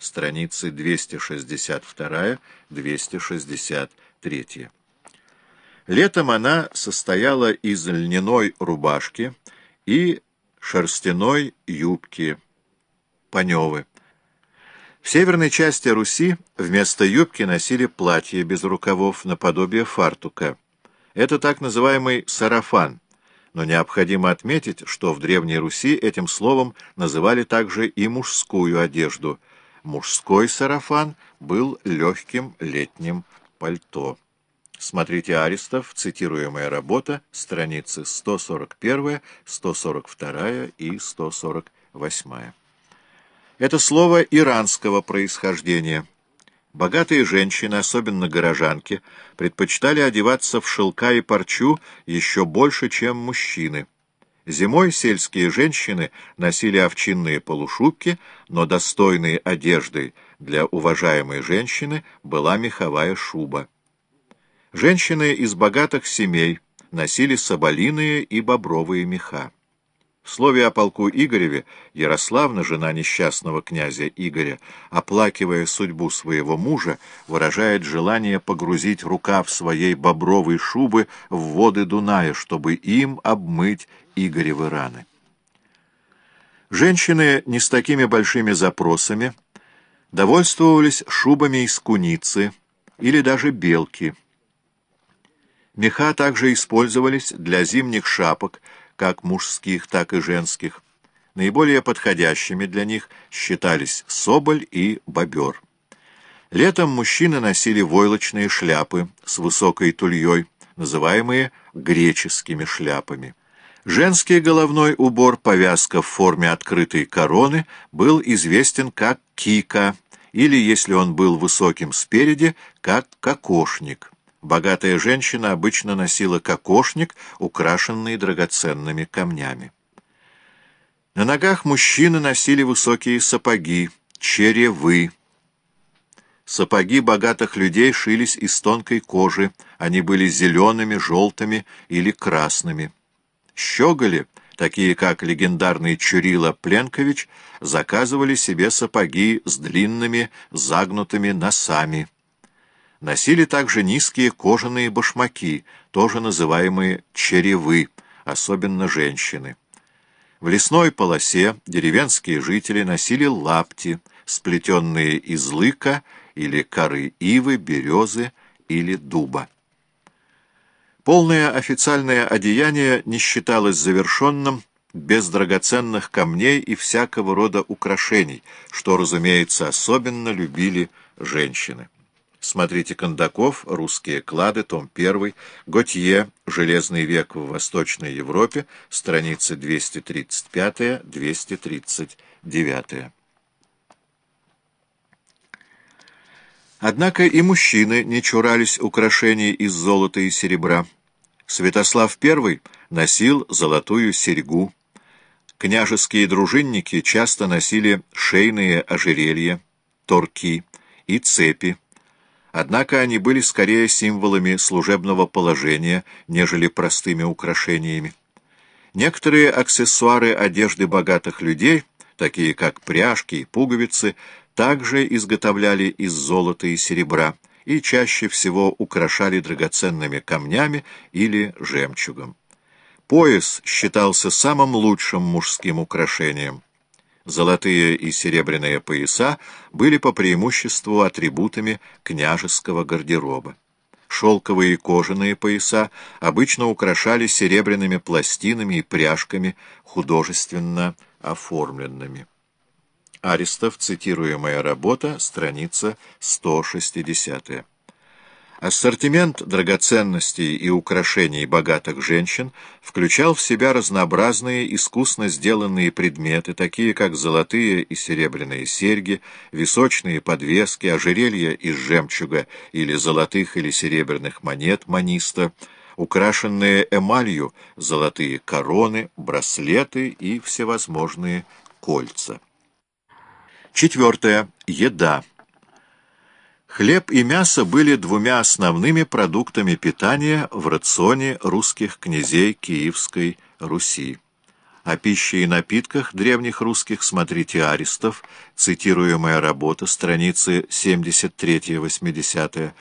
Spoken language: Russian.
страницы 262-263. Летом она состояла из льняной рубашки и шерстяной юбки, паневы. В северной части Руси вместо юбки носили платье без рукавов наподобие фартука. Это так называемый сарафан, но необходимо отметить, что в Древней Руси этим словом называли также и мужскую одежду. Мужской сарафан был легким летним пальто. Смотрите Аристов, цитируемая работа, страницы 141, 142 и 148. Это слово иранского происхождения. Богатые женщины, особенно горожанки, предпочитали одеваться в шелка и парчу еще больше, чем мужчины. Зимой сельские женщины носили овчинные полушубки, но достойной одеждой для уважаемой женщины была меховая шуба. Женщины из богатых семей носили соболиные и бобровые меха. В слове о полку Игореве Ярославна, жена несчастного князя Игоря, оплакивая судьбу своего мужа, выражает желание погрузить рукав своей бобровой шубы в воды Дуная, чтобы им обмыть Игоревы раны. Женщины не с такими большими запросами довольствовались шубами из куницы или даже белки – Меха также использовались для зимних шапок, как мужских, так и женских. Наиболее подходящими для них считались соболь и бобер. Летом мужчины носили войлочные шляпы с высокой тульей, называемые греческими шляпами. Женский головной убор, повязка в форме открытой короны, был известен как кика, или, если он был высоким спереди, как кокошник. Богатая женщина обычно носила кокошник, украшенный драгоценными камнями. На ногах мужчины носили высокие сапоги, черевы. Сапоги богатых людей шились из тонкой кожи, они были зелеными, желтыми или красными. Щеголи, такие как легендарный Чурила Пленкович, заказывали себе сапоги с длинными загнутыми носами. Носили также низкие кожаные башмаки, тоже называемые черевы, особенно женщины. В лесной полосе деревенские жители носили лапти, сплетенные из лыка или коры ивы, березы или дуба. Полное официальное одеяние не считалось завершенным без драгоценных камней и всякого рода украшений, что, разумеется, особенно любили женщины. Смотрите Кондаков, «Русские клады», том 1, Готье, «Железный век в Восточной Европе», страницы 235-239. Однако и мужчины не чурались украшений из золота и серебра. Святослав I носил золотую серьгу. Княжеские дружинники часто носили шейные ожерелья, торки и цепи. Однако они были скорее символами служебного положения, нежели простыми украшениями. Некоторые аксессуары одежды богатых людей, такие как пряжки и пуговицы, также изготовляли из золота и серебра и чаще всего украшали драгоценными камнями или жемчугом. Пояс считался самым лучшим мужским украшением. Золотые и серебряные пояса были по преимуществу атрибутами княжеского гардероба. Шелковые и кожаные пояса обычно украшали серебряными пластинами и пряжками, художественно оформленными. Аристов, цитируемая работа, страница 160. Ассортимент драгоценностей и украшений богатых женщин включал в себя разнообразные искусно сделанные предметы, такие как золотые и серебряные серьги, височные подвески, ожерелья из жемчуга или золотых или серебряных монет маниста, украшенные эмалью золотые короны, браслеты и всевозможные кольца. Четвертое. Еда. Хлеб и мясо были двумя основными продуктами питания в рационе русских князей Киевской Руси. О пище и напитках древних русских смотрите Аристов, цитируемая работа, страницы 73-80,